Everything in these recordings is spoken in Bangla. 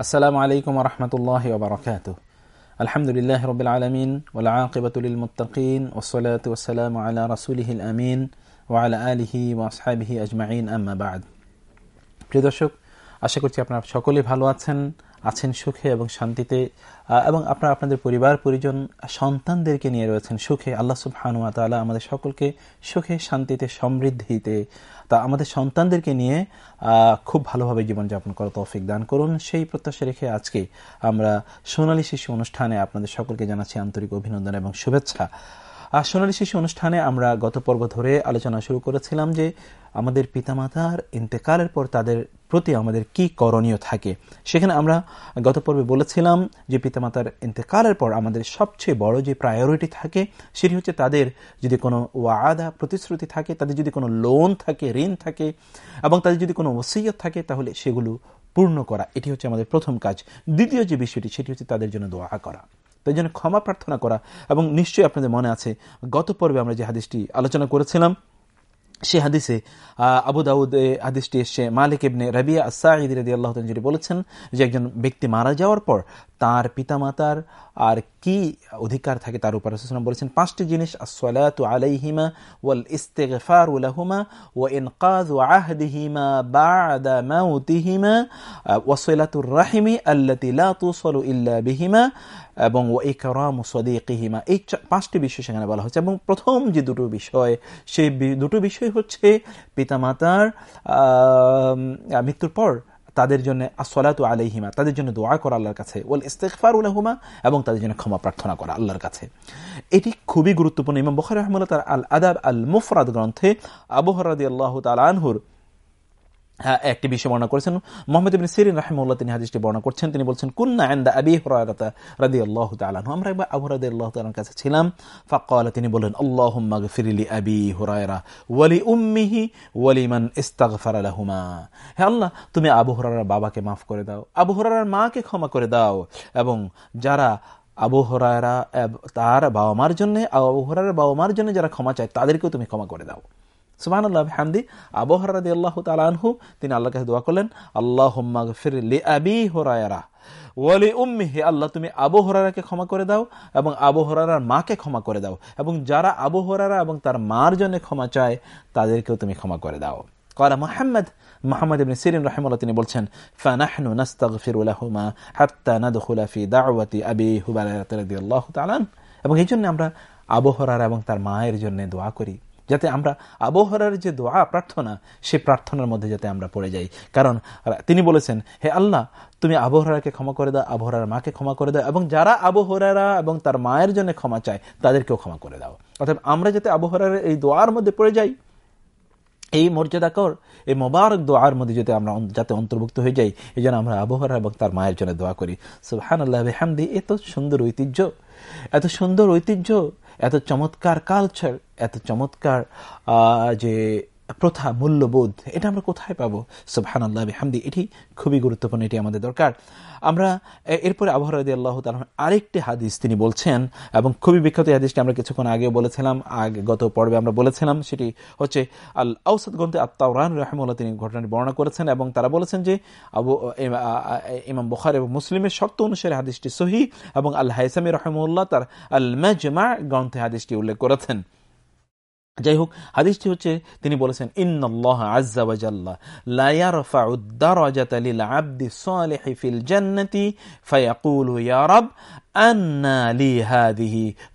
السلام عليكم ورحمة الله وبركاته الحمد لله رب العالمين والعاقبة للمتقين والصلاة والسلام على رسوله الأمين আলিহি আজমাইন প্রিয় দর্শক, আশা করছি আপনারা সকলে ভালো আছেন আছেন সুখে এবং শান্তিতে এবং আপনারা আপনাদের পরিবার, পরিজন, সন্তানদেরকে নিয়ে রয়েছেন সুখে। আল্লাহ সুবহানুয়া তালা আমাদের সকলকে সুখে, শান্তিতে, সমৃদ্ধিতে, তা আমাদের সন্তানদেরকে নিয়ে খুব ভালোভাবে জীবনযাপন করা তৌফিক দান করুন। সেই প্রত্যাশা রেখে আজকে আমরা সোনালী শিশু অনুষ্ঠানে আপনাদের সকলকে জানাচ্ছি আন্তরিক অভিনন্দন এবং শুভেচ্ছা। আর সোনালী শিশু অনুষ্ঠানে আমরা গত পর্ব ধরে আলোচনা শুরু করেছিলাম যে আমাদের পিতামাতার ইন্তেকালের পর তাদের প্রতি আমাদের কি করণীয় থাকে। সেখানে আমরা গত পর্বে বলেছিলাম যে পিতামাতার ইন্তেকালের পর আমাদের সবচেয়ে বড় যে প্রায়োরিটি থাকে, সেটি হচ্ছে তাদের যদি কোনো ওয়াদা, প্রতিশ্রুতি থাকে, তাদের যদি কোনো লোন থাকে, ঋণ থাকে, এবং তাদের যদি কোনো ওসিয়ত থাকে, তাহলে সেগুলো পূর্ণ করা, এটি হচ্ছে আমাদের প্রথম কাজ। দ্বিতীয় যে বিষয়টি, সেটি হচ্ছে তাদের জন্য দোয়া করা। তাই জন্য ক্ষমা প্রার্থনা করা এবং নিশ্চয়ই আপনাদের মনে আছে, গত পর্বে আমরা যে হাদিসটি আলোচনা করেছিলাম, সে হাদিসে আবু দাউদ হাদিসটি এসছে, মালিক ইবনে রাবিয়া আসাঈদ রাদি আল্লাহ যেটি বলেছেন যে একজন ব্যক্তি মারা যাওয়ার পর তার পিতামাতার আর কি অধিকার থাকে তার উপর বলেছেন, পাঁচটি জিনিস, আসসালাতু আলাইহিমা আল্লাতী লা তুসালু ইল্লা এবং ও ইকরাম সদিকিহিমা। এই পাঁচটি বিষয় সেখানে বলা হচ্ছে এবং প্রথম যে দুটো বিষয়, সেই দুটো বিষয় হচ্ছে পিতামাতার মৃত্যুর পর তাদের জন্য আসলাতু আলহিমা তাদের জন্য দোয়া করা আল্লাহর কাছে ওল ইস্তেকফার উলাহুমা এবং তাদের জন্য ক্ষমা প্রার্থনা করা আল্লাহর কাছে। এটি খুবই গুরুত্বপূর্ণ। ইমাম বখার রহমুল্লাহ তার আল আদাব আল মুফরাদ গ্রন্থে আবহরাদি আল্লাহ তাল আনহুর হ্যাঁ একটি বিষয় বর্ণনা করেছেন। মোহাম্মদ ইবিন সিরিন রাহিমুল্লাহ তিনি হাদিসটি বর্ণনা করছেন। তিনি বলছেন, কুন্না আন্দা আবি হরারতা রাদি আল্লাহ তালাহ আমরা একবার আবু রাদি আল্লাহ কাছে ছিলাম। ফাকাল তিনি বললেন আল্লাহ ফিরিলি আবি হুরায়রা ওয়ালি উম্মিহি ওয়ালিমান ইস্তাগফার আলাহুমা হে আল্লাহ, তুমি আবু হরার বাবাকে মাফ করে দাও, আবু হরার মাকে ক্ষমা করে দাও এবং যারা আবু হরায়রা, তার বাবা মার জন্য, আবু হরার বাবা মার জন্য যারা ক্ষমা চায়, তাদেরকেও তুমি ক্ষমা করে দাও। সুবাহ আল্লাহ হামদি আবহরাদি আল্লাহ তালানহু তিনি আল্লাহ কাছে দোয়া করলেন আল্লাহ ফির লি আবি হোরায়রা ওয়ালি উম্মি হে আল্লাহ, তুমি আবু হরারাকে ক্ষমা করে দাও এবং আবু মাকে ক্ষমা করে দাও এবং যারা আবু হরারা এবং তার মার জন্য ক্ষমা চায়, তাদেরকেও তুমি ক্ষমা করে দাও। করা মোহাম্মদ মোহাম্মদ ইবনে সিরিন রাহিমাল্লাহ তিনি বলছেন, ফানাহনু নাস্তাগফিরু লাহুমা হাত্তা নাদখুলা ফি দাওয়াতি আবি হুবায়রা রাদিয়াল্লাহু তাআলা এবং এই জন্য আমরা আবু হরারা এবং তার মায়ের জন্য দোয়া করি। যাতে আমরা আবহাওয়ার যে দোয়া, প্রার্থনা, সে প্রার্থনার মধ্যে যাতে আমরা পড়ে যাই। কারণ তিনি বলেছেন, হে আল্লাহ, তুমি আবহাওয়াকে ক্ষমা করে দাও আবহাওয়ার মাকে ক্ষমা করে দাও, এবং যারা আবহাওয়ারা এবং তার মায়ের জন্য ক্ষমা চায়, তাদেরকেও ক্ষমা করে দাও। অর্থাৎ আমরা যাতে আবহাওয়ার এই দোয়ার মধ্যে পড়ে যাই, এই মর্যাদাকর এই মোবারক দোয়ার মধ্যে যদি আমরা যাতে অন্তর্ভুক্ত হয়ে যাই, এই জন্য আমরা আবহাওয়া এবং তার মায়ের জন্য দোয়া করি। সুহান আল্লাহ হামদি এত সুন্দর ঐতিহ্য, এত সুন্দর ঐতিহ্য এত চমৎকার কালচার এত চমৎকার যে প্রথা, মূল্যবোধ, এটা আমরা কোথায় পাবো? সুবহান আল্লাহ হামদি এটি খুবই গুরুত্বপূর্ণ, এটি আমাদের দরকার। আমরা এরপরে আবহাওয়া আল্লাহ আরেকটি হাদিস তিনি বলছেন, এবং খুবই বিখ্যাত হাদিসটি আমরা কিছুক্ষণ আগেও বলেছিলাম, আগে, গত পর্বে আমরা বলেছিলাম, সেটি হচ্ছে আল আউসাদ গ্রন্থে আত্মাউরান রহমুল্লাহ তিনি ঘটনাটি বর্ণনা করেছেন, এবং তারা বলেছেন যে, আবু ইমাম বুখার এবং মুসলিমের শর্ত অনুসারে হাদিসটি সহি এবং আল হাইসামি রহমুল্লাহ তার আল মেজমা গ্রন্থে হাদিসটি উল্লেখ করেছেন। যাই হোক হাদিসটি হচ্ছে তিনি বলেছেন লিল আবদি ফায়াকুলু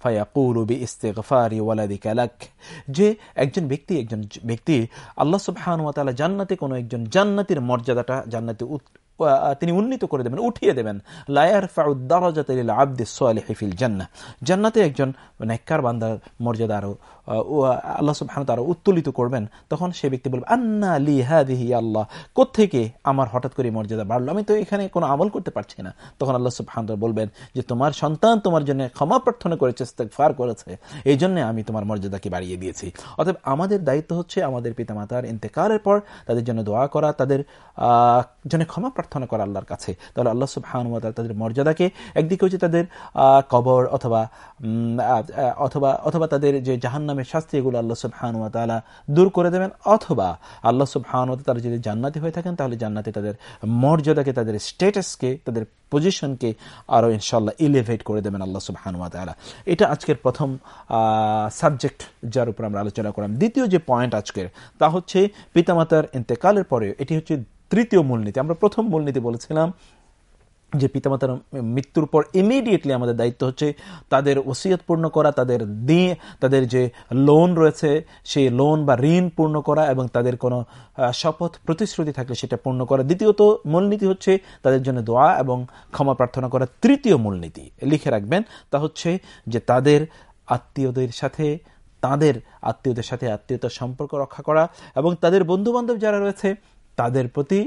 ফায়াকুলু যে একজন ব্যক্তি একজন ব্যক্তি আল্লাহ সুবহানাহু জান্নাতে কোনো একজন জান্নাতের মর্যাদাটা জান্নাতে তিনি উন্নীত করে দেবেন, উঠিয়ে দেবেন। লায়ার ফাউদ্দারাজাতিল আব্দিস সালিহি ফিল জান্নাতে একজন নেককার বান্দার মর্যাদা আরও আল্লাহ সুবহান তারা উত্তোলিত করবেন, তখন সে ব্যক্তি বলবে, আন্না লি হাদিহি আল্লাহ। কোথেকে আমার হঠাৎ করে মর্যাদা বাড়লো? আমি তো এখানে কোনো আমল করতে পারছি না। তখন আল্লাহ সুবহান বলবেন যে, তোমার সন্তান তোমার জন্য ক্ষমা প্রার্থনা করেছে ফার করেছে। এই জন্য আমি তোমার মর্যাদাকে বাড়িয়ে দিয়েছি। অতএব আমাদের দায়িত্ব হচ্ছে আমাদের পিতামাতার ইন্তেকালের পর তাদের জন্য দোয়া করা, তাদের জন্য ক্ষমা প্রার্থনা করা আল্লাহর কাছে। তাহলে আল্লাহ সুবহান তাদের মর্যাদাকে একদিকে হচ্ছে তাদের কবর অথবা অথবা অথবা তাদের যে জাহান্নামের শাস্তি এগুলো আল্লাহ সুবহানুয়া তালা দূর করে দেবেন, অথবা আল্লাহ সুবহানুয়া তারা যদি জান্নাতি হয়ে থাকেন, তাহলে জান্নাতে তাদের মর্যাদাকে, তাদের স্টেটাসকে তাদের পজিশনকে আরও ইনশাল্লাহ ইলিভেট করে দেবেন আল্লাহ সুবহানুয়া তালা এটা আজকের প্রথম সাবজেক্ট যার উপর আমরা আলোচনা করলাম। দ্বিতীয় যে পয়েন্ট আজকের, তা হচ্ছে পিতামাতার ইন্তেকালের পরে এটি হচ্ছে তৃতীয় মূলনীতি। আমরা প্রথম মূলনীতি বলেছিলাম যে পিতামাতার মৃত্যুর পর ইমিডিয়েটলি আমাদের দায়িত্ব হচ্ছে তাদের ওসিয়ত পূর্ণ করা, তাদের দিয়ে, তাদের যে লোন রয়েছে, সেই লোন বা ঋণ পূর্ণ করা এবং তাদের কোনো শপথ প্রতিশ্রুতি থাকলে সেটা পূর্ণ করা। দ্বিতীয়ত মূলনীতি হচ্ছে তাদের জন্য দোয়া এবং ক্ষমা প্রার্থনা করা। তৃতীয় মূলনীতি লিখে রাখবেন তা হচ্ছে যে তাদের আত্মীয়দের সাথে, তাদের আত্মীয়দের সাথে আত্মীয়তার সম্পর্ক রক্ষা করা এবং তাদের বন্ধু বান্ধব যারা রয়েছে তাদের প্রতি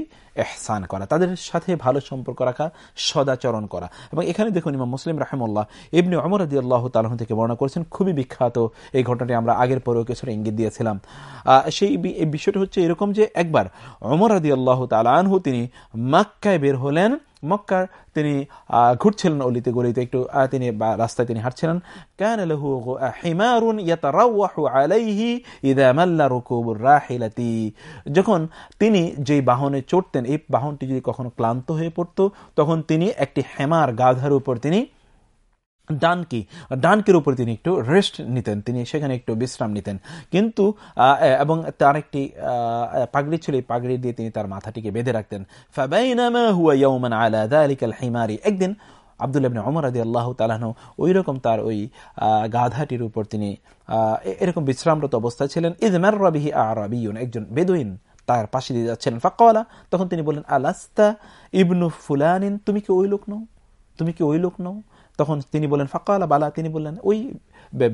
এহসান করা, তাদের সাথে ভালো সম্পর্ক রাখা, সদাচরণ করা। এবং এখানে দেখুন ইমাম মুসলিম রাহেমুল্লাহ এমনি অমর আদি আল্লাহ তালন থেকে বর্ণনা করেছেন, খুবই বিখ্যাত এই ঘটনাটি আমরা আগের পরেও কিছুটা ইঙ্গিত দিয়েছিলাম। সেই বিষয়টি হচ্ছে এরকম যে একবার অমর আদি আল্লাহ তালাহু তিনি মাক্কায় বের হলেন মক্কার তিনি ঘুরছিলেন অলিতে গলিতে, একটু তিনি রাস্তায় তিনি হাঁটছিলেন। কেন লহু হিমারুন আলাইহি রাহিলাতি। যখন তিনি যেই বাহনে চড়তেন, এই বাহনটি যদি কখনো ক্লান্ত হয়ে পড়তো, তখন তিনি একটি হেমার গাধার উপর তিনি ডানকি, ডানকের উপর তিনি একটু রেস্ট নিতেন, তিনি সেখানে একটু বিশ্রাম নিতেন। কিন্তু এবং তার একটি পাগড়ি ছিল পাগড়ি দিয়ে তিনি তার মাথাটিকে বেঁধে রাখতেন। একদিন আবদুল্লাবনে অমর আদি আল্লাহ তালাহন ওই রকম তার ওই গাধাটির উপর তিনি এরকম বিশ্রামরত অবস্থায় ছিলেন। ইজমার রবিহি আরবিউন। একজন বেদুইন তার পাশে দিয়ে যাচ্ছিলেন। ফাঁকা তখন তিনি বললেন, আলাস্তা ইবনু ফুলানিন? তুমি কি ওই লোক নও? তুমি কি ওই লোক নও? তখন তিনি বললেন ফাঁকা বালা, তিনি বললেন, ওই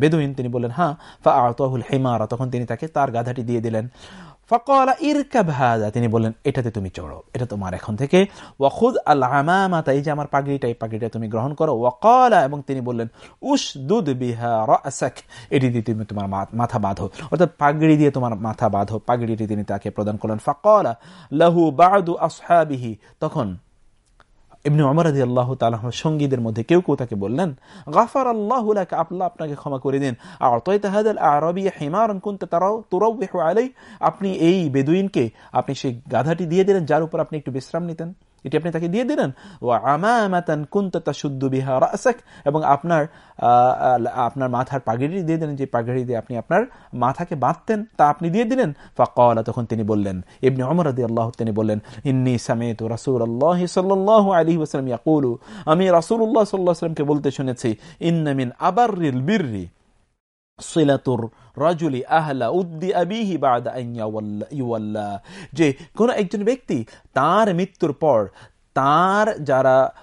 বেদুইন, তিনি বললেন হ্যাঁ ফা আতহুল হেমারা, তখন তিনি তাকে তার গাধাটি দিয়ে দিলেন। ফকলা ইরকাব হাজা তিনি বললেন, এটাতে তুমি চড়ো, এটা তোমার এখন থেকে। ওয়াখুদ আল আমামাতা এই যে আমার পাগড়িটা, এই পাগড়িটা তুমি গ্রহণ করো। ওয়াকলা এবং তিনি বললেন উস দুদ বিহা রাসাক, এটি দিয়ে তুমি তোমার মাথা বাঁধো। অর্থাৎ পাগড়ি দিয়ে তোমার মাথা বাঁধো, পাগড়িটি তিনি তাকে প্রদান করলেন। ফকলা লাহু বাদু আসহাবিহি, তখন এমনি অমর আদি আল্লাহ তালাহর সঙ্গীদের মধ্যে কেউ কেউ তাকে বললেন গাফার আল্লাহ আল্লাহ আপনাকে ক্ষমা করে দিন। আর তৈ তাহাদ আরবি হেমার কুনতে তারাও তোরাও আপনি এই বেদুইনকে, আপনি সেই গাধাটি দিয়ে দিলেন যার উপর আপনি একটু বিশ্রাম নিতেন। এটি আপনি তাকে দিয়ে দিলেন। ও আমাতান কুন্ততা শুদ্ধ বিহার আসাক এবং আপনার আপনার মাথার পাগড়ি দিয়ে দিলেন, যে পাগড়ি দিয়ে আপনি আপনার মাথাকে বাঁধতেন, তা আপনি দিয়ে দিলেন। ফাকলা, তখন তিনি বললেন এমনি অমর আদি আল্লাহ তিনি বললেন, ইন্নি সামেত রাসুল আল্লাহ সাল্লাহ আলী ওসালাম ইয়াকুলু, আমি রাসুল্লাহ সাল্লাহ সাল্লামকে বলতে শুনেছি ইন্নামিন আবার বীররি। আহলা উদ্দি আবিহি যে কোন একজন ব্যক্তি তার মৃত্যুর পর তার যারা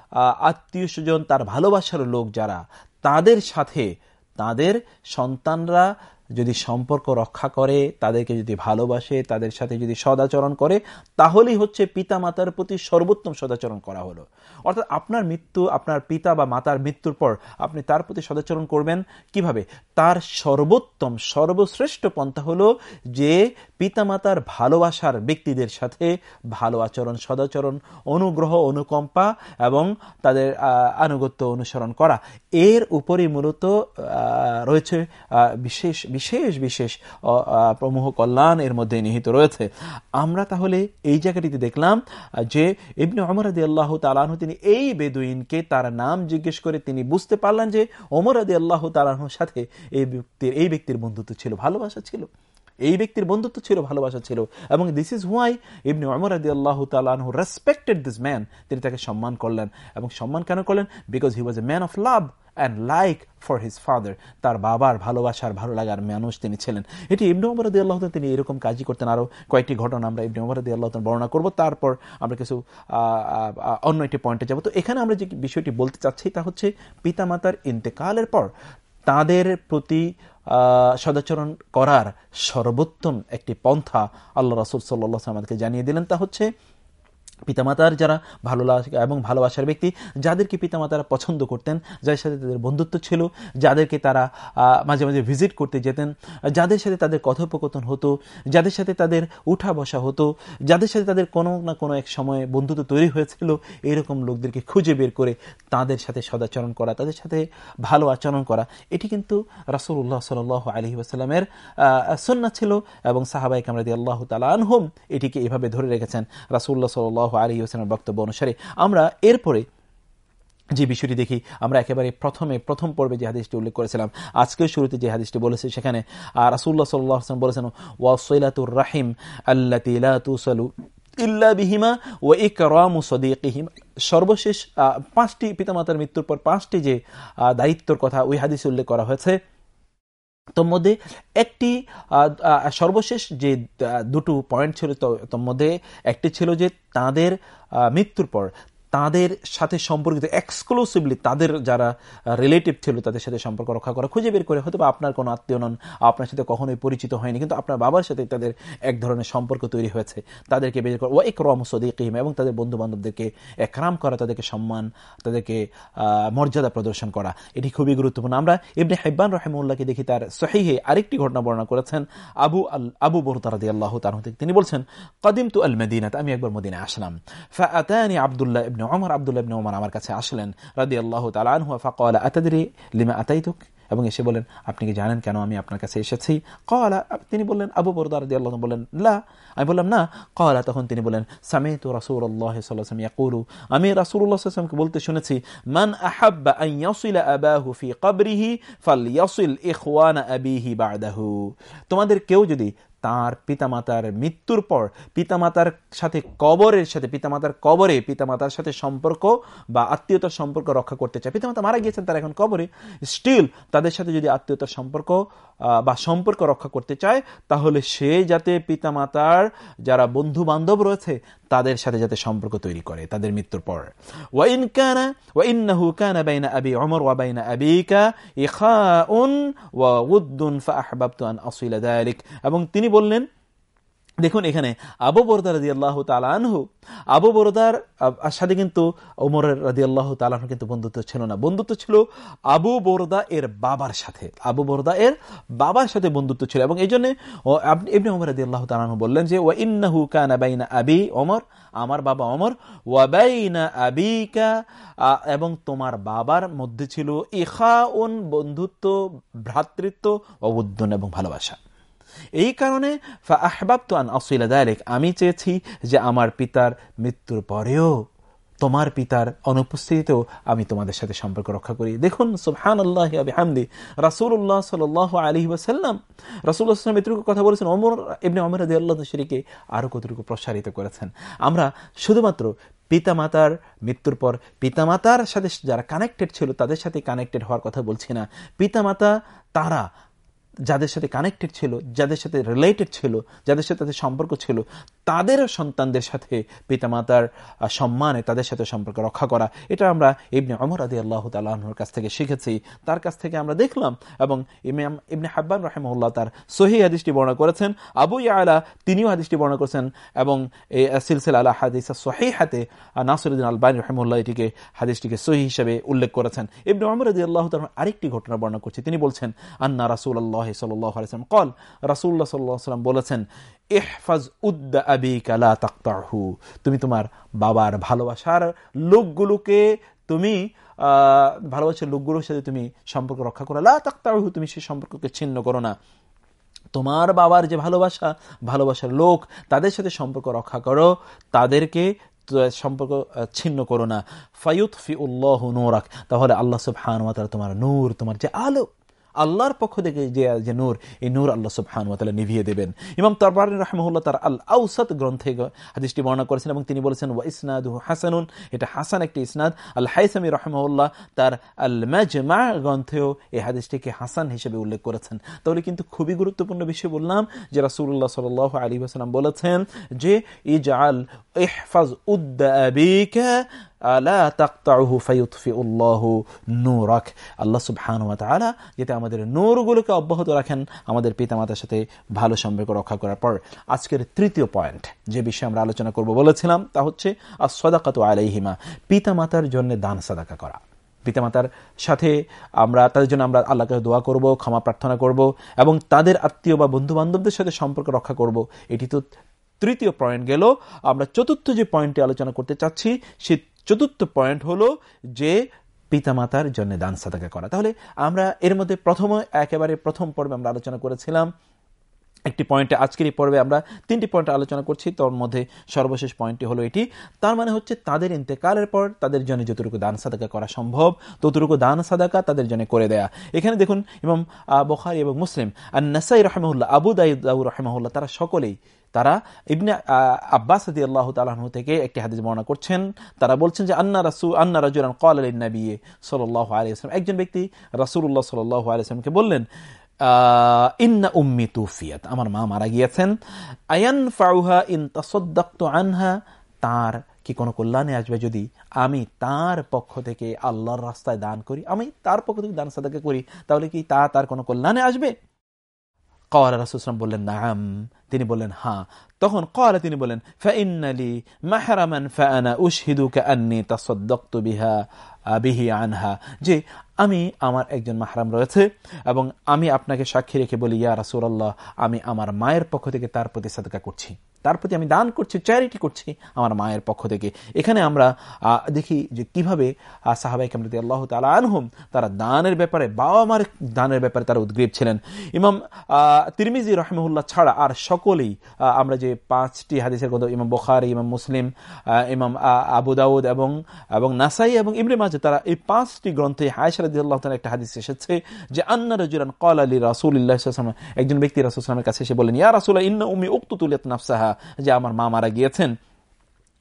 আত্মীয় স্বজন, তার ভালোবাসার লোক যারা, তাদের সাথে তাদের সন্তানরা যদি সম্পর্ক রক্ষা করে, তাদেরকে যদি ভালোবাসে, তাদের সাথে যদি সদাচরণ করে, তাহলেই হচ্ছে পিতা মাতার প্রতি সর্বোত্তম সদাচরণ করা হলো। অর্থাৎ আপনার মৃত্যু, আপনার পিতা বা মাতার মৃত্যুর পর আপনি তার প্রতি সদাচরণ করবেন। কীভাবে? তার সর্বোত্তম, সর্বশ্রেষ্ঠ পন্থা হলো যে পিতামাতার ভালোবাসার ব্যক্তিদের সাথে ভালো আচরণ, সদাচরণ, অনুগ্রহ, অনুকম্পা এবং তাদের আনুগত্য অনুসরণ করা। এর উপরই মূলত রয়েছে বিশেষ বিশেষ বিশেষ প্রমুখ কল্যাণ এর মধ্যে নিহিত রয়েছে। আমরা তাহলে এই জায়গাটিতে দেখলাম যে ইবনে অমর আদি আল্লাহ তালাহ তিনি এই বেদুইনকে তার নাম জিজ্ঞেস করে তিনি বুঝতে পারলেন যে ওমর আদি আল্লাহ তালাহর সাথে এই ব্যক্তির এই ব্যক্তির বন্ধুত্ব ছিল, ভালোবাসা ছিল। এই ব্যক্তির বন্ধুত্ব ছিল, ভালোবাসা ছিল এবং দিস ইজ হুয়াই ইবনি অমর আদি আল্লাহ তালু রেসপেক্টেড দিস ম্যান তিনি তাকে সম্মান করলেন। এবং সম্মান কেন করলেন? Because he was a man of love and like for his father তার বাবার ভালোবাসার, ভালো লাগার মানুষ তিনি ছিলেন। এটি ইবনে ওমর আদি আল্লাহ তিনি এরকম কাজই করতেন। আরও কয়েকটি ঘটনা আমরা ইবনে ওমর আদি আল্লাহ বর্ণনা করব। তারপর আমরা কিছু অন্য একটি পয়েন্টে যাব। তো এখানে আমরা যে বিষয়টি বলতে চাচ্ছি তা হচ্ছে পিতামাতার ইন্তেকালের পর তাদের প্রতি সদাচরণ করার সর্বোত্তম একটি পন্থা আল্লাহ রাসুল সাল্লাহ আমাদেরকে জানিয়ে দিলেন। তা হচ্ছে পিতামাতার যারা ভালো এবং ভালোবাসার ব্যক্তি, যাদেরকে পিতামাতারা পছন্দ করতেন, যাদের সাথে তাদের বন্ধুত্ব ছিল, যাদেরকে তারা মাঝে মাঝে ভিজিট করতে যেতেন, যাদের সাথে তাদের কথোপকথন হতো, যাদের সাথে তাদের উঠা বসা হতো, যাদের সাথে তাদের কোনো না কোনো এক সময়ে বন্ধুত্ব তৈরি হয়েছিল, এরকম লোকদেরকে খুঁজে বের করে তাদের সাথে সদাচরণ করা, তাদের সাথে ভালো আচরণ করা। এটি কিন্তু রাসুল্লাহ সাল আলহি আসাল্লামের সন্না ছিল এবং সাহাবাই কামরাদি আল্লাহ তালা আনহুম এটিকে এভাবে ধরে রেখেছেন। রাসুল্লাহ সাল আলী হোসেনের বক্তব্য অনুসারে আমরা এরপরে যে বিষয়টি দেখি, আমরা একেবারে প্রথমে, প্রথম পর্বে যে হাদিসটি উল্লেখ করেছিলাম, আজকের শুরুতে যে হাদিসটি বলেছে সেখানে রাসুল্লাহ সাল্লাহ সাল্লাম বলেছেন, ওয়াসলাতুর রাহিম আল্লাহ ইল্লা বিহিমা ও ইকরামু সদিকিহিম। সর্বশেষ পাঁচটি পিতামাতার মৃত্যুর পর পাঁচটি যে দায়িত্বর কথা ওই হাদিসে উল্লেখ করা হয়েছে। তোর মধ্যে একটি সর্বশেষ যে দুটো পয়েন্ট ছিল তোমধ্যে একটি ছিল যে তাদের মৃত্যুর পর। তাদের সাথে সম্পর্কিত এক্সক্লুসিভলি তাদের যারা রিলেটিভ ছিল তাদের সাথে সম্পর্ক রক্ষা করা, খুঁজে বের করে হয়তো বা আপনার কোনো আত্মীয় নন, আপনার সাথে কখনোই পরিচিত হয়নি, কিন্তু আপনার বাবার সাথে তাদের এক ধরনের সম্পর্ক তৈরি হয়েছে। তাদেরকে বের করা ও এক রম সদিকিম, এবং তাদের বন্ধু বান্ধবদেরকে একরাম করা, তাদেরকে সম্মান, তাদেরকে মর্যাদা প্রদর্শন করা। এটি খুবই গুরুত্বপূর্ণ। আমরা এমনি হাইবান রহমুল্লাহকে দেখি, তার সহিহে আরেকটি ঘটনা বর্ণনা করেছেন আবু আল, আবু বরতারাদি আল্লাহ তার তিনি বলছেন কদিম তু আল মদিনাত আমি একবার মদিনা আসলাম। ফা আতানি আবদুল্লাহ ইবনে ওমর আবদুল্লাহ ইবনে ওমর আমার কাছে আসলেন রাদি আল্লাহ তালানহু ফাকাল, আতাদরি লিমা আতাইতুক? এবং এসে বলেন আপনি কি জানেন কেন আমি আপনার কাছে এসেছি? কলা তিনি বললেন, আবু বরদা রাদি আল্লাহ বললেন, লা আমি বললাম, না কলা তখন তিনি বলেন সামেতু রাসূলুল্লাহ সাল্লাল্লাহু আলাইহি ইয়াকুলু আমি সাল্লাল্লাহু বলতে শুনেছি, মান আহাব্বা ইয়াসিলা কবরিহি ফালইয়াসিল ইখওয়ানা আবিহি বা'দাহু তোমাদের কেউ যদি তার পিতামাতার মৃত্যুর পর পিতামাতার সাথে কবরের সাথে, পিতামাতার কবরে পিতামাতার সাথে সম্পর্ক বা আত্মীয়তার সম্পর্ক রক্ষা করতে চায়। পিতামাতা মারা গিয়েছেন তারা এখন কবরে। স্টিল তাদের সাথে যদি আত্মীয়তার সম্পর্ক বা সম্পর্ক রক্ষা করতে চায়, তাহলে সে যাতে পিতামাতার যারা বন্ধু বান্ধব রয়েছে তাদের সাথে যাতে সম্পর্ক তৈরি করে, তাদের মৃত্যুর পর। ওয়াইন কানা ওয়াইন্নাহু কানা বাইনা আবি ওমর ওয়া বাইনা আবিকা ইখাউন ওয়া উদ্দুন ফাআহবাবতু আন আসিলা যালিক এবং তিনি বললেন দেখুন এখানে আবু বরদার রাজি আল্লাহ তালানহু আবু বরদার সাথে কিন্তু ওমরের রাজি আল্লাহ তালানহু কিন্তু বন্ধুত্ব ছিল না। বন্ধুত্ব ছিল আবু বরদা এর বাবার সাথে। আবু বরদা এর বাবার সাথে বন্ধুত্ব ছিল এবং এই জন্য এমনি ওমর রাজি আল্লাহ তালানহু বললেন যে, ওয়া ইন্নাহু কানা বাইনা আবি ওমর, আমার বাবা অমর ওয়াবাইনা আবিকা এবং তোমার বাবার মধ্যে ছিল ইখা বন্ধুত্ব, ভ্রাতৃত্ব, অবুদ্ধন এবং ভালোবাসা। এই কারণে আমি চেয়েছি যে আমার পিতার মৃত্যুর পরেও তোমার পিতার অনুপস্থিতিতেও আমি তোমাদের সাথে সম্পর্ক রক্ষা করি। দেখুন সুবহান আল্লাহ রাসুল্লাহ সাল আলী ওসাল্লাম রাসুল্লাহাম এতটুকু কথা বলেছেন অমর এমনি অমর আদি আল্লাহ শরীকে আরও কতটুকু প্রসারিত করেছেন। আমরা শুধুমাত্র পিতামাতার মৃত্যুর পর পিতামাতার সাথে যারা কানেক্টেড ছিল, তাদের সাথে কানেক্টেড হওয়ার কথা বলছি না। পিতামাতা, তারা যাদের সাথে কানেক্টেড ছিল, যাদের সাথে রিলেটেড ছিল, যাদের সাথে তাদের সম্পর্ক ছিল তাদের সন্তানদের সাথে পিতামাতার সম্মানে তাদের সাথে সম্পর্ক রক্ষা করা। এটা আমরা ইবনে অমর আদি আল্লাহ তাল্লাহর কাছ থেকে শিখেছি। তার কাছ থেকে আমরা দেখলাম এবং ইমাম ইবনে হাব্বান রহমউল্লাহ তার সহি হাদিসটি বর্ণনা করেছেন। আবু আলা তিনিও হাদিসটি বর্ণনা করেছেন এবং এই সিলসিল আলা হাদিস সহি হাতে নাসরুদ্দিন আলবান রহমুল্লাহ এটিকে, হাদিসটিকে সহি হিসেবে উল্লেখ করেছেন। ইবনে অমর আদি আল্লাহ তাল আরেকটি ঘটনা বর্ণনা করছে। তিনি বলছেন, আন্না রাসুল আল্লাহ সাল্লাম কল রাসুল্লাহ সাল্লাম বলেছেন, ইহফাজ উদ্দা আবি কালা তাকতাহু। তুমি তোমার বাবার ভালোবাসার লোকগুলোকে তুমি ভালোবাসার লোকগুলোর সাথে তুমি সম্পর্ক রক্ষা করো। লা তাকতাহু, তুমি সেই সম্পর্ককে ছিন্ন করো না। তোমার বাবার যে ভালোবাসা, ভালোবাসার লোক, তাদের সাথে সম্পর্ক রক্ষা করো। তাদেরকে সম্পর্ক ছিন্ন করো না। ফায়ুত ফি উল্লাহ নূরাক। তাহলে আল্লাহ সব হান তোমার নূর, তোমার যে আলো আল্লাহর পক্ষ থেকে যে যে নূর, এই নূর আল্লাহ সুবহান ওয়াতালা নিভিয়ে দেবেন। ইমাম তরবার রহমুল্লাহ তার আল আউসাদ গ্রন্থে হাদিসটি বর্ণনা করেছেন এবং তিনি বলেছেন, ওয়া ইসনাদ হাসানুন। এটা হাসান একটি ইসনাদ। আল হাইসামি রহমউল্লাহ তার আল মাজমা গ্রন্থেও এই হাদিসটিকে হাসান হিসেবে উল্লেখ করেছেন। তাহলে কিন্তু খুবই গুরুত্বপূর্ণ বিষয় বললাম যে রাসুল্লাহ সাল আলী হাসালাম বলেছেন যে ইজ আল ইহফাজ উদ্দাবিকা আল্লাহ সুবহান যাতে আমাদের নূরগুলোকে অব্যাহত রাখেন, আমাদের পিতামাতার সাথে ভালো সম্পর্ক রক্ষা করার পর আজকের তৃতীয় পয়েন্ট যে বিষয়ে আমরা আলোচনা করব বলেছিলাম, তা হচ্ছে সদাকাত আলাইহিমা, পিতামাতার জন্য দান সাদাকা করা। পিতামাতার সাথে আমরা, তাদের জন্য আমরা আল্লাহকে দোয়া করব, ক্ষমা প্রার্থনা করব এবং তাদের আত্মীয় বা বন্ধু বান্ধবদের সাথে সম্পর্ক রক্ষা করব। এটি তো তৃতীয় পয়েন্ট গেল। আমরা চতুর্থ যে পয়েন্টটি আলোচনা করতে চাচ্ছি, সে চতুর্থ পয়েন্ট হলো যে পিতামাতার জন্য দান সাদাকা করা। তাহলে আমরা এর মধ্যে প্রথম একেবারে প্রথম পর্বে আমরা আলোচনা করেছিলাম একটি পয়েন্টে আজকের এই পর্বে আমরা তিনটি পয়েন্ট আলোচনা করছি। তোর মধ্যে সর্বশেষ পয়েন্টটি হলো এটি। তার মানে হচ্ছে তাদের ইন্তেকালের পর তাদের জন্য যতটুকু দান সাদাকা করা সম্ভব, ততটুকু দান সাদাকা তাদের জন্য করে দেয়া। এখানে দেখুন এবং বখারি এবং মুসলিম আর নাসাই রহমউল্লাহ আবু দাউদ রহমউল্লাহ তারা সকলেই, তারা ইবনে আব্বাস আদি আল্লাহ তালাহ থেকে একটি হাদিস বর্ণনা করছেন। তারা বলছেন যে, আন্না রাসু, আন্না রাজুরান কল আলী নবী সাল্লাহ আলিয়াম একজন ব্যক্তি রাসুল্লাহ সাল্লাহ আলিয়ামকে বললেন ইন্না উম্মি তুফিয়াত। আমার মা মারা গিয়েছেন। আয়ান ফাউহা ইন তাসদ্দাক্ত আনহা। তার কি কোনো কল্যাণে আসবে যদি আমি তার পক্ষ থেকে আল্লাহর রাস্তায় দান করি? আমি তার পক্ষ থেকে দান সাদাকে করি, তাহলে কি তা তার কোনো কল্যাণে আসবে? কওয়ালা রাসুসলাম বললেন নাম তিনি বললেন হা তখন কওয়ালা তিনি বলেন ফাইনালি মাহারামান ফানা উশহিদুকা আন্নি তাসদ্দাক্তু বিহা বিহি আনহা যে আমি আমার একজন মাহরাম রয়েছে এবং আমি আপনাকে সাক্ষী রেখে বলি, ইয়া রাসুল্লাহ আমি আমার মায়ের পক্ষ থেকে তার প্রতি সাদকা করছি। তার প্রতি আমি দান করছি চ্যারিটি করছি আমার মায়ের পক্ষ থেকে। এখানে আমরা দেখি যে কীভাবে সাহাবাই কামরতি আল্লাহ তালা আনহুম, তারা দানের ব্যাপারে বাবা মার দানের ব্যাপারে তারা উদ্গ্রীব ছিলেন। ইমাম তিরমিজি রহমুল্লাহ ছাড়া আর সকলেই আমরা যে পাঁচটি হাদিসের কথা, ইমাম বখারি, ইমাম মুসলিম ইমাম আবু দাউদ এবং এবং নাসাই এবং ইমরে মাঝে তারা এই পাঁচটি গ্রন্থে হায়সারদি আল্লাহ তালা একটা হাদিস এসেছে যে, আন্না রাজুরান কল আলী রাসুল্লাহ একজন ব্যক্তি রাসুলামের কাছে এসে বলেন ইয়া রাসুল্লাহ ইন্না উমি উক্তুতুলিয়াত নাফসাহা। যে আমার মা মারা গিয়েছেন।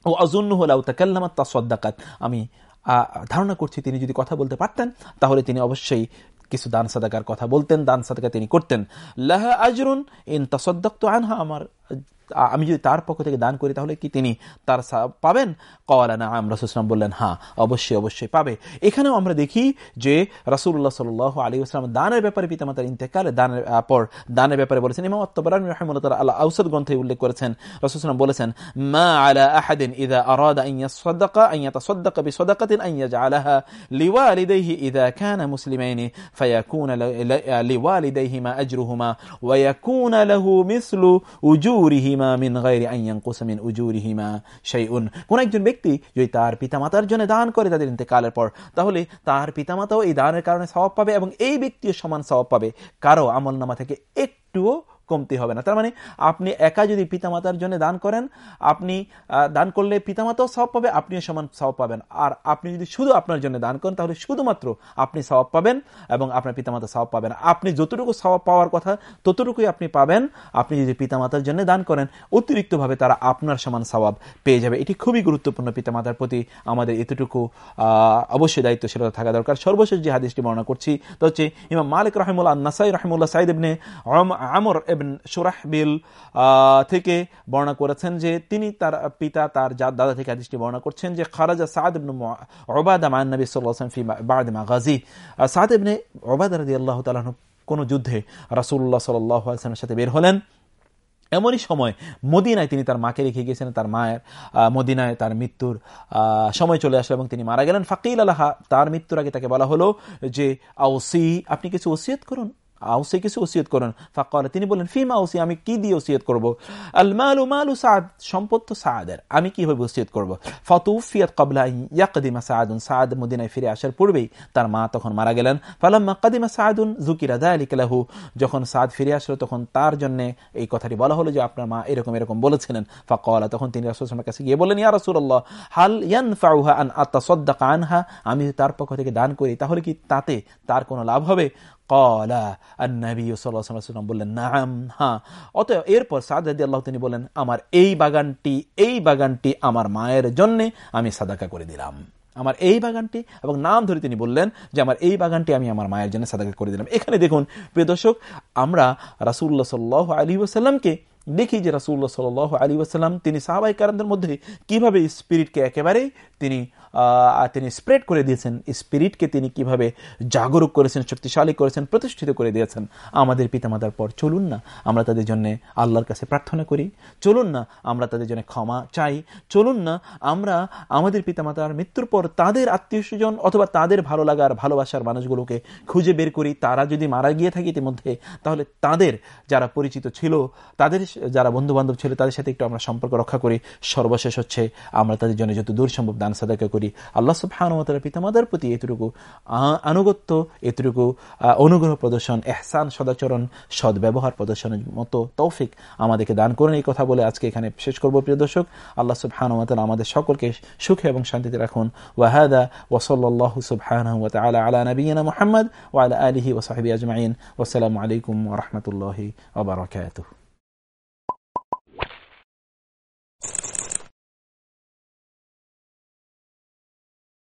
ও অজন্য হলাউ তাকাল্লামাত তাসদ্দাকাত। আমি ধারণা করছি তিনি যদি কথা বলতে পারতেন, তাহলে তিনি অবশ্যই কিছু দান সাদাকার কথা বলতেন, দান সাদাকা তিনি করতেন। লাহা আজরুন ইন তাসদ্দাক্ত আনহা, আমার আমি যদি তার পক্ষ থেকে দান করি, তাহলে কি তিনি তার পাবেন? কওয়ালা না আম রাসুলাম বললেন হ্যাঁ অবশ্যই অবশ্যই পাবে। এখানেও আমরা দেখি যে রাসুল্লাহ সাল আলী আসলাম দানের ব্যাপারে পিতামাতার ইন্তেকালে দানের পর দানের ব্যাপারে বলেছেন। ইমাম অত্তবরান রহমুল্লাহ আল্লাহ আউসদ গ্রন্থে উল্লেখ করেছেন রাসুলাম বলেছেন, মা আলা আহাদিন ইদা আরাদা আইয়া মিন গায়রি আন ইয়ানকুসা মিন উজুরিহিমা শাইউন কোন একজন ব্যক্তি যদি তার পিতামাতার জন্য দান করে তাদের ইন্তেকালের পর, তাহলে তার পিতামাতাও এই দানের কারণে স্বভাব পাবে এবং এই ব্যক্তিও সমান স্বভাব পাবে। কারও আমল নামা থেকে একটুও কমতি হবে না। তার মানে আপনি একা যদি পিতামাতার জন্য দান করেন, আপনি দান করলে পিতামাতাও সব পাবে, আপনিও সমান সব পাবেন। আর আপনি যদি শুধু আপনার জন্য দান করেন, তাহলে শুধুমাত্র আপনি স্বভাব পাবেন এবং আপনার পিতামাতা স্বভাব পাবেন। আপনি যতটুকু স্বভাব পাওয়ার কথা, ততটুকুই আপনি পাবেন। আপনি যদি পিতামাতার জন্য দান করেন, অতিরিক্তভাবে তারা আপনার সমান স্বভাব পেয়ে যাবে। এটি খুবই গুরুত্বপূর্ণ পিতামাতার প্রতি আমাদের এতটুকু অবশ্যই দায়িত্বশীলতা থাকা দরকার। সর্বশেষ যে হাদিসটি বর্ণনা করছি, তো হচ্ছে ইমাম মালিক রহমুল্লাহ নাসাই রহমুল্লাহ সাইদ ইবনে আমর সুরাহবিল থেকে বর্ণনা করেছেন যে তিনি তার পিতা, তার দাদা থেকে আদিসটি বর্ণনা করছেন যে খারাজা সাদ ইবনু ওবাদা মান নবী সাল্লাল্লাহু ফি বাদ মাগাজি সাদ ইবনে রাদিয়াল্লাহু তাআলা কোন যুদ্ধে রাসূলুল্লাহ সাল্লাল্লাহু আলাইহি সাথে বের হলেন। এমনই সময় মদিনায় তিনি তার মাকে রেখে গিয়েছেন, তার মায়ের মদিনায় তার মৃত্যুর সময় চলে আসলো এবং তিনি মারা গেলেন। ফাকিল আলাহা তার মৃত্যুর আগে তাকে বলা হলো যে, আওসি, আপনি কিছু ওসিয়ত করুন। আউসে কিছু ওসিয়ত করেন। ফাঁকা তিনি বললেন ফিমা ওসি আমি কি দিয়ে ওসিয়ত করব? আল মালু সাদ, সম্পদ তো সাদের। আমি কি কীভাবে ওসিয়ত করব? ফতুফিয়াত কবলা ইয়াকদিমা সাদুন। সাদ মদিনায় ফিরে আসার পূর্বেই তার মা তখন মারা গেলেন। ফালাম্মা কাদিমা সাদুন জুকিরা দা আলিকালাহু যখন সাদ ফিরে আসলো, তখন তার জন্য এই কথাটি বলা হলো যে, আপনার মা এরকম এরকম বলেছিলেন। ফাঁকা তখন তিনি রাসুলের কাছে গিয়ে বললেন, ইয়া রসুল্লাহ হাল ইয়ান ফাউহা আন আত্মা সদ্দা কানহা আমি তার পক্ষ থেকে দান করি, তাহলে কি তাতে তার কোনো লাভ হবে? কলা নবী সাল্লাম বললেন নাম হ্যাঁ অতএব এরপর সাদি আল্লাহ তিনি বলেন, আমার এই বাগানটি এই বাগানটি আমার মায়ের জন্যে আমি সাদাকা করে দিলাম। আমার এই বাগানটি এবং নাম ধরে তিনি বললেন যে, আমার এই বাগানটি আমি আমার মায়ের জন্য সাদাকা করে দিলাম। এখানে দেখুন, প্রিয় দর্শক, আমরা রাসুল্লাহ সাল্লাহ আলী ওসাল্লামকে দেখি যে রাসুল্লাহ সাল আলী ওসাল্লাম তিনি সাহাবাই কারণদের মধ্যে কীভাবে স্পিরিটকে একেবারেই তিনি তিনি স্প্রেড করে দিয়েছেন স্পিরিটকে তিনি কীভাবে জাগরুক করেছেন, শক্তিশালী করেছেন, প্রতিষ্ঠিত করে দিয়েছেন, আমাদের পিতামাতার পর চলুন না, আমরা তাদের জন্য আল্লাহর কাছে প্রার্থনা করি, চলুন না, আমরা তাদের জন্য ক্ষমা চাই, চলুন না, আমরা আমাদের পিতামাতার মৃত্যুর পর তাদের আত্মীয় স্বজন অথবা তাদের ভালো লাগার ভালোবাসার মানুষগুলোকে খুঁজে বের করি, তারা যদি মারা গিয়ে থাকে ইতিমধ্যে, তাহলে তাদের যারা পরিচিত ছিল, তাদের যারা বন্ধু বান্ধব ছিল, তাদের সাথে একটু আমরা সম্পর্ক রক্ষা করি, সর্বশেষ হচ্ছে আমরা তাদের জন্য যত দূর সম্ভব দান সাদাকা করি। আল্লাহ সুবহানুমতার পিতামাতার প্রতি এতটুকু আনুগত্য, এতটুকু অনুগ্রহ প্রদর্শন, এহসান, সদাচরণ, সদ্ব্যবহার প্রদর্শনের মতো তৌফিক আমাদেরকে দান করেন। এই কথা বলে আজকে এখানে শেষ করব প্রিয় দর্শক। আল্লাহ সুবহানুমতাল আমাদের সকলকে সুখে এবং শান্তিতে রাখুন। ওয়াহাদা ওসল্লাহ সুবহানাহু ওয়া তাআলা আলা নবিয়িনা মুহাম্মদ ওয়া আলা আলিহি ওয়া সাহবিহি আজমাইন। ওয়াসসালামু আলাইকুম রাহমাতুল্লাহি ওয়া বারাকাতুহু।